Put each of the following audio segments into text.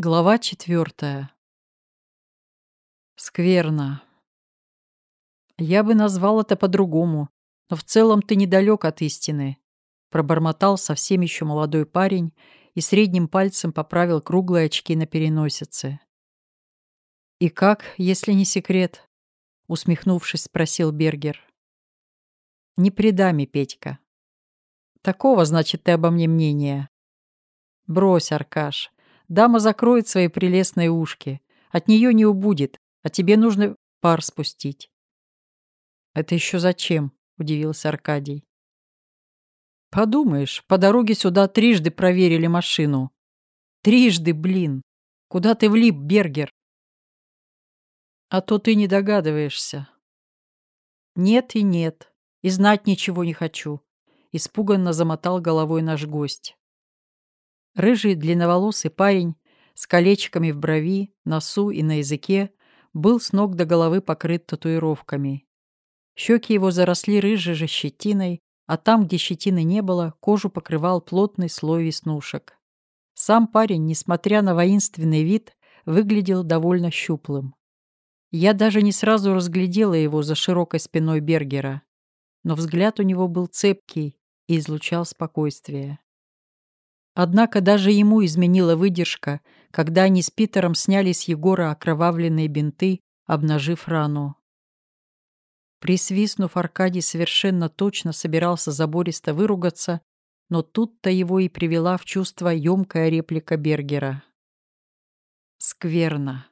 Глава четвертая. Скверно. Я бы назвал это по-другому, но в целом ты недалек от истины. Пробормотал совсем еще молодой парень и средним пальцем поправил круглые очки на переносице. «И как, если не секрет?» Усмехнувшись, спросил Бергер. «Не предами, Петька». «Такого, значит, ты обо мне мнение?» «Брось, Аркаш, Дама закроет свои прелестные ушки. От нее не убудет, а тебе нужно пар спустить. «Это еще зачем?» — удивился Аркадий. «Подумаешь, по дороге сюда трижды проверили машину. Трижды, блин! Куда ты влип, Бергер?» «А то ты не догадываешься». «Нет и нет, и знать ничего не хочу», — испуганно замотал головой наш гость. Рыжий длинноволосый парень с колечками в брови, носу и на языке был с ног до головы покрыт татуировками. Щеки его заросли рыжей же щетиной, а там, где щетины не было, кожу покрывал плотный слой веснушек. Сам парень, несмотря на воинственный вид, выглядел довольно щуплым. Я даже не сразу разглядела его за широкой спиной Бергера, но взгляд у него был цепкий и излучал спокойствие. Однако даже ему изменила выдержка, когда они с Питером сняли с Егора окровавленные бинты, обнажив рану. Присвистнув, Аркадий совершенно точно собирался забористо выругаться, но тут-то его и привела в чувство емкая реплика Бергера. «Скверно».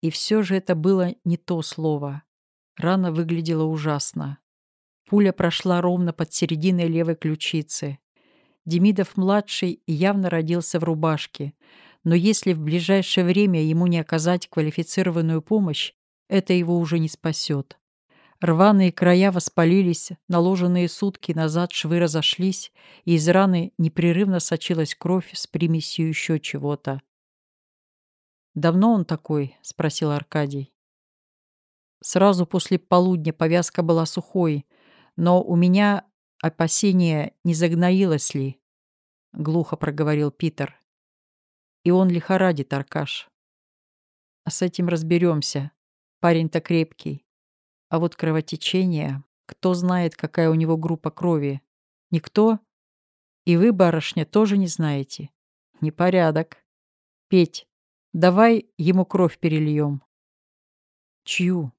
И все же это было не то слово. Рана выглядела ужасно. Пуля прошла ровно под серединой левой ключицы. Демидов-младший явно родился в рубашке, но если в ближайшее время ему не оказать квалифицированную помощь, это его уже не спасет. Рваные края воспалились, наложенные сутки назад швы разошлись, и из раны непрерывно сочилась кровь с примесью еще чего-то. «Давно он такой?» — спросил Аркадий. Сразу после полудня повязка была сухой, но у меня опасение, не загноилось ли. — глухо проговорил Питер. «И он лихорадит, Аркаш. А с этим разберемся. Парень-то крепкий. А вот кровотечение... Кто знает, какая у него группа крови? Никто? И вы, барышня, тоже не знаете? Непорядок. Петь, давай ему кровь перельем». «Чью?»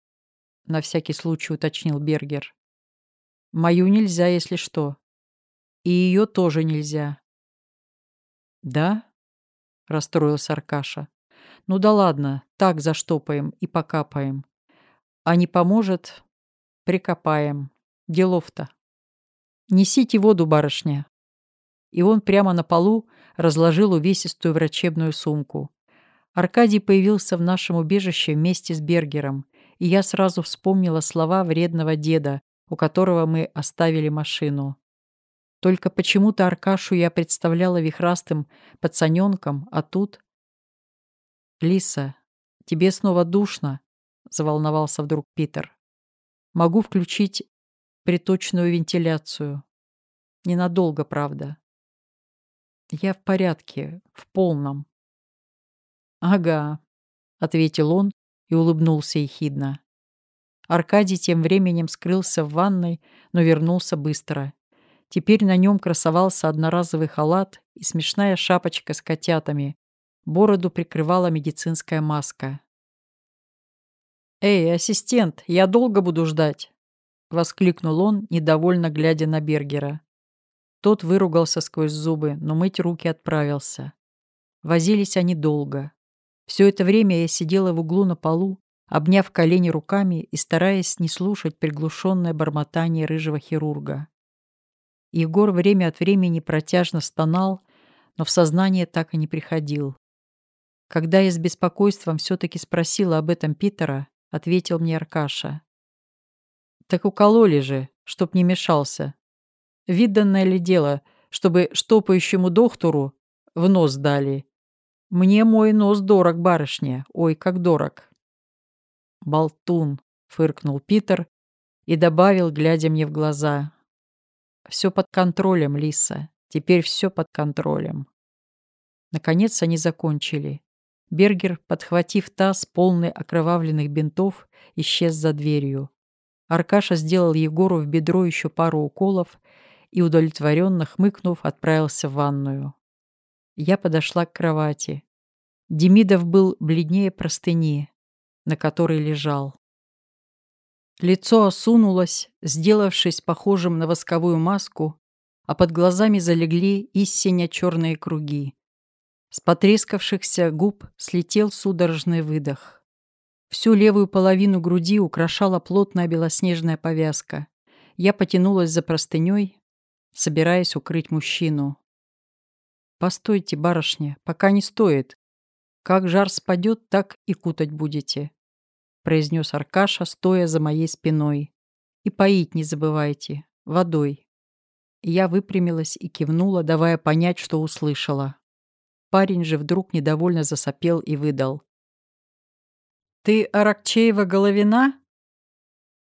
— на всякий случай уточнил Бергер. «Мою нельзя, если что. И ее тоже нельзя. Да? Расстроился Аркаша. Ну да ладно, так заштопаем и покапаем. А не поможет, прикопаем. Делов-то. Несите воду, барышня. И он прямо на полу разложил увесистую врачебную сумку. Аркадий появился в нашем убежище вместе с Бергером, и я сразу вспомнила слова вредного деда, у которого мы оставили машину. Только почему-то Аркашу я представляла вихрастым пацаненком, а тут... «Лиса, тебе снова душно?» — заволновался вдруг Питер. «Могу включить приточную вентиляцию. Ненадолго, правда. Я в порядке, в полном». «Ага», — ответил он и улыбнулся ехидно. Аркадий тем временем скрылся в ванной, но вернулся быстро. Теперь на нем красовался одноразовый халат и смешная шапочка с котятами. Бороду прикрывала медицинская маска. «Эй, ассистент, я долго буду ждать!» — воскликнул он, недовольно глядя на Бергера. Тот выругался сквозь зубы, но мыть руки отправился. Возились они долго. Все это время я сидела в углу на полу, обняв колени руками и стараясь не слушать приглушенное бормотание рыжего хирурга. Егор время от времени протяжно стонал, но в сознание так и не приходил. Когда я с беспокойством все-таки спросила об этом Питера, ответил мне Аркаша. «Так укололи же, чтоб не мешался. Виданное ли дело, чтобы штопающему доктору в нос дали? Мне мой нос дорог, барышня, ой, как дорог». «Болтун», — фыркнул Питер и добавил, глядя мне в глаза. Все под контролем, Лиса. Теперь все под контролем. Наконец они закончили. Бергер, подхватив таз, полный окровавленных бинтов, исчез за дверью. Аркаша сделал Егору в бедро еще пару уколов и, удовлетворенно хмыкнув, отправился в ванную. Я подошла к кровати. Демидов был бледнее простыни, на которой лежал. Лицо осунулось, сделавшись похожим на восковую маску, а под глазами залегли истинно черные круги. С потрескавшихся губ слетел судорожный выдох. Всю левую половину груди украшала плотная белоснежная повязка. Я потянулась за простыней, собираясь укрыть мужчину. «Постойте, барышня, пока не стоит. Как жар спадет, так и кутать будете», — произнес Аркаша, стоя за моей спиной. «И поить не забывайте, водой». Я выпрямилась и кивнула, давая понять, что услышала. Парень же вдруг недовольно засопел и выдал. «Ты Аракчеева-Головина?»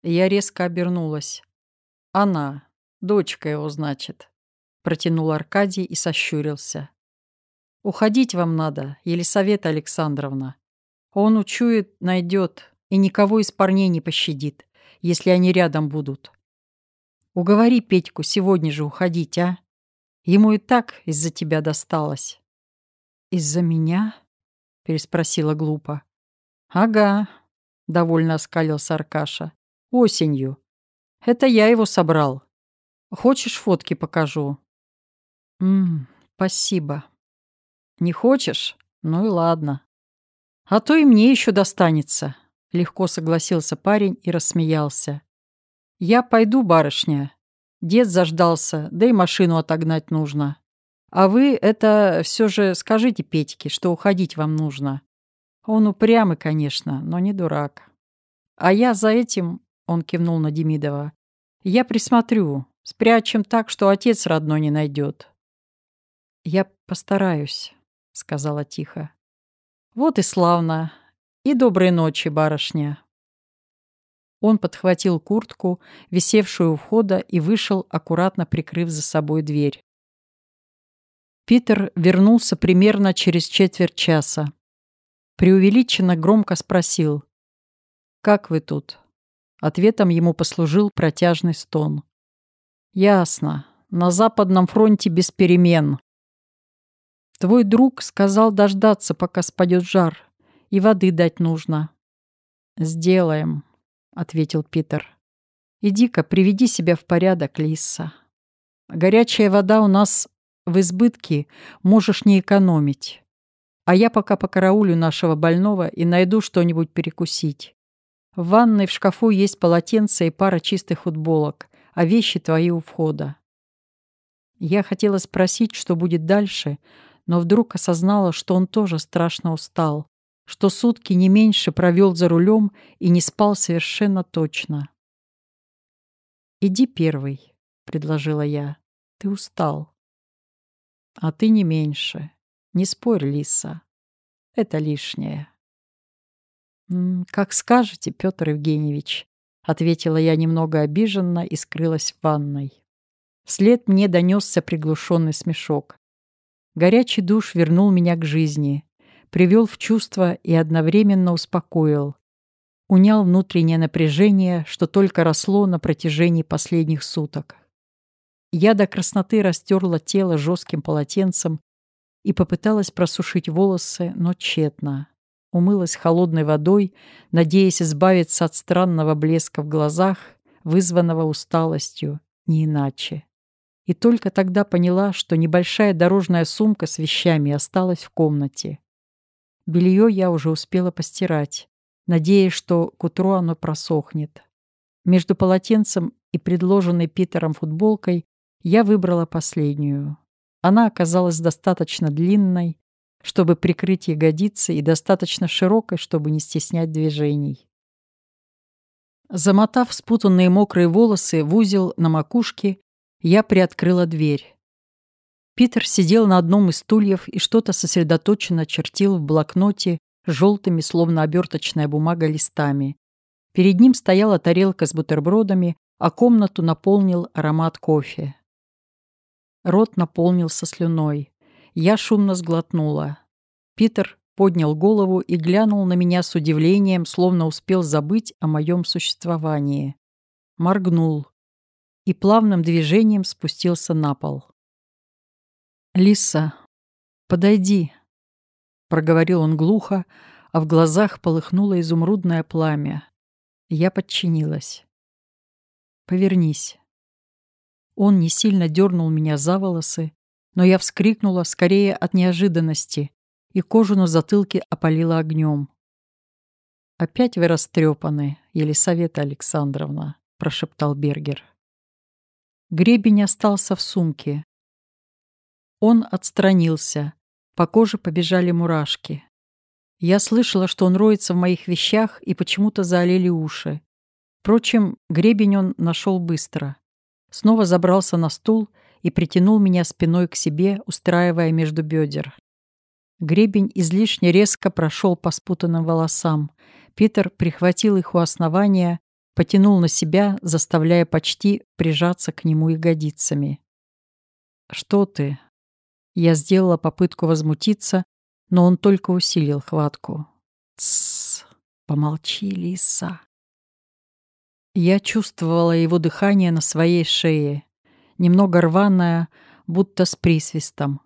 Я резко обернулась. «Она. Дочка его, значит», — протянул Аркадий и сощурился. «Уходить вам надо, Елисавета Александровна. Он учует, найдет и никого из парней не пощадит, если они рядом будут. Уговори Петьку сегодня же уходить, а? Ему и так из-за тебя досталось». «Из-за меня?» — переспросила глупо. «Ага», — довольно оскалился Аркаша. «Осенью. Это я его собрал. Хочешь, фотки покажу?» «Ммм, спасибо». «Не хочешь? Ну и ладно. А то и мне еще достанется», — легко согласился парень и рассмеялся. «Я пойду, барышня. Дед заждался, да и машину отогнать нужно. А вы это все же скажите Петьке, что уходить вам нужно. Он упрямый, конечно, но не дурак. А я за этим, он кивнул на Демидова, я присмотрю, спрячем так, что отец родной не найдет. Я постараюсь, сказала тихо. Вот и славно. И доброй ночи, барышня. Он подхватил куртку, висевшую у входа, и вышел, аккуратно прикрыв за собой дверь. Питер вернулся примерно через четверть часа. Преувеличенно громко спросил. «Как вы тут?» Ответом ему послужил протяжный стон. «Ясно. На Западном фронте без перемен. Твой друг сказал дождаться, пока спадет жар, и воды дать нужно». «Сделаем», — ответил Питер. «Иди-ка, приведи себя в порядок, Лиса. Горячая вода у нас в избытке можешь не экономить. А я пока покараулю нашего больного и найду что-нибудь перекусить. В ванной в шкафу есть полотенце и пара чистых футболок, а вещи твои у входа. Я хотела спросить, что будет дальше, но вдруг осознала, что он тоже страшно устал, что сутки не меньше провел за рулем и не спал совершенно точно. «Иди первый», — предложила я. «Ты устал». А ты не меньше. Не спорь, Лиса. Это лишнее. «Как скажете, Петр Евгеньевич», — ответила я немного обиженно и скрылась в ванной. Вслед мне донесся приглушенный смешок. Горячий душ вернул меня к жизни, привел в чувство и одновременно успокоил. Унял внутреннее напряжение, что только росло на протяжении последних суток. Я до красноты растерла тело жестким полотенцем и попыталась просушить волосы, но тщетно. Умылась холодной водой, надеясь избавиться от странного блеска в глазах, вызванного усталостью, не иначе. И только тогда поняла, что небольшая дорожная сумка с вещами осталась в комнате. Белье я уже успела постирать, надеясь, что к утру оно просохнет. Между полотенцем и предложенной Питером футболкой я выбрала последнюю. Она оказалась достаточно длинной, чтобы прикрыть ягодицы, и достаточно широкой, чтобы не стеснять движений. Замотав спутанные мокрые волосы в узел на макушке, я приоткрыла дверь. Питер сидел на одном из стульев и что-то сосредоточенно чертил в блокноте желтыми, словно оберточная бумага, листами. Перед ним стояла тарелка с бутербродами, а комнату наполнил аромат кофе. Рот наполнился слюной. Я шумно сглотнула. Питер поднял голову и глянул на меня с удивлением, словно успел забыть о моем существовании. Моргнул и плавным движением спустился на пол. «Лиса, подойди», — проговорил он глухо, а в глазах полыхнуло изумрудное пламя. Я подчинилась. «Повернись». Он не сильно дернул меня за волосы, но я вскрикнула скорее от неожиданности, и кожу на затылке опалила огнем. «Опять вы растрепаны, Елисавета Александровна», — прошептал Бергер. Гребень остался в сумке. Он отстранился. По коже побежали мурашки. Я слышала, что он роется в моих вещах, и почему-то заолели уши. Впрочем, гребень он нашел быстро. Снова забрался на стул и притянул меня спиной к себе, устраивая между бедер. Гребень излишне резко прошел по спутанным волосам. Питер прихватил их у основания, потянул на себя, заставляя почти прижаться к нему ягодицами. «Что ты?» Я сделала попытку возмутиться, но он только усилил хватку. «Тссс, помолчи, лиса». Я чувствовала его дыхание на своей шее, немного рваное, будто с присвистом,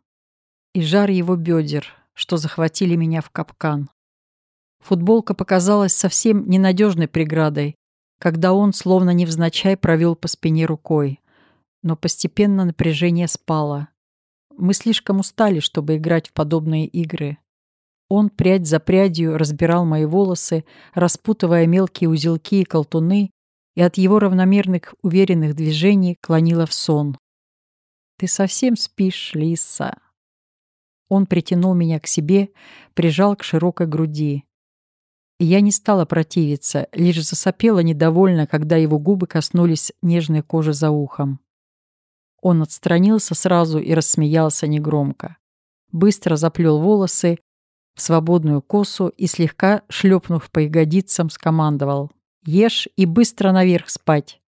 и жар его бедер, что захватили меня в капкан. Футболка показалась совсем ненадежной преградой, когда он, словно невзначай, провел по спине рукой. Но постепенно напряжение спало. Мы слишком устали, чтобы играть в подобные игры. Он прядь за прядью разбирал мои волосы, распутывая мелкие узелки и колтуны, и от его равномерных уверенных движений клонило в сон. «Ты совсем спишь, Лиса?» Он притянул меня к себе, прижал к широкой груди. И я не стала противиться, лишь засопела недовольно, когда его губы коснулись нежной кожи за ухом. Он отстранился сразу и рассмеялся негромко. Быстро заплел волосы в свободную косу и, слегка шлепнув по ягодицам, скомандовал. «Ешь и быстро наверх спать.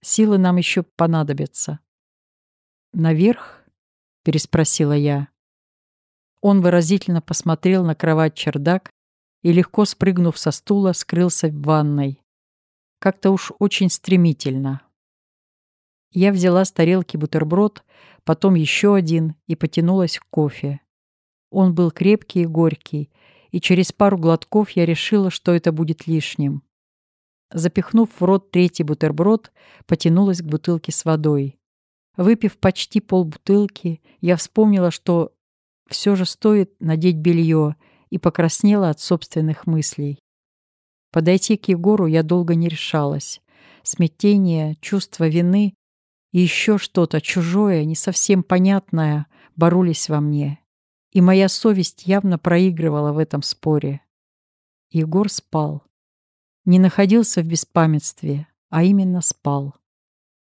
Силы нам еще понадобятся». «Наверх?» — переспросила я. Он выразительно посмотрел на кровать-чердак и, легко спрыгнув со стула, скрылся в ванной. Как-то уж очень стремительно. Я взяла с тарелки бутерброд, потом еще один и потянулась к кофе. Он был крепкий и горький, и через пару глотков я решила, что это будет лишним. Запихнув в рот третий бутерброд, потянулась к бутылке с водой. Выпив почти полбутылки, я вспомнила, что все же стоит надеть белье, и покраснела от собственных мыслей. Подойти к Егору я долго не решалась. Смятение, чувство вины и еще что-то чужое, не совсем понятное, боролись во мне. И моя совесть явно проигрывала в этом споре. Егор спал. Не находился в беспамятстве, а именно спал.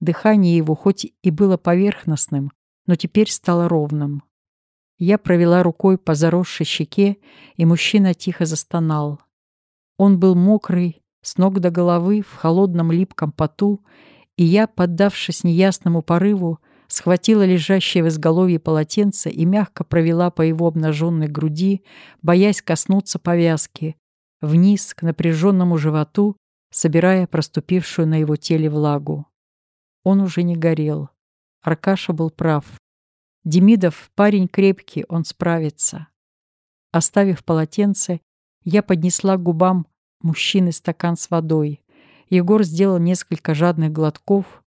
Дыхание его хоть и было поверхностным, но теперь стало ровным. Я провела рукой по заросшей щеке, и мужчина тихо застонал. Он был мокрый, с ног до головы, в холодном липком поту, и я, поддавшись неясному порыву, схватила лежащее в изголовье полотенце и мягко провела по его обнаженной груди, боясь коснуться повязки, вниз к напряженному животу, собирая проступившую на его теле влагу. Он уже не горел. Аркаша был прав. Демидов парень крепкий, он справится. Оставив полотенце, я поднесла к губам мужчины стакан с водой. Егор сделал несколько жадных глотков.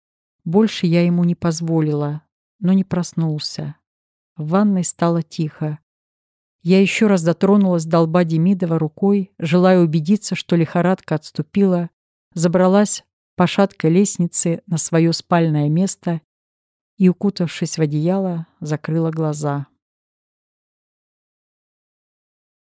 Больше я ему не позволила, но не проснулся. В ванной стало тихо. Я еще раз дотронулась до лба Демидова рукой, желая убедиться, что лихорадка отступила, забралась по шаткой лестнице на свое спальное место и, укутавшись в одеяло, закрыла глаза.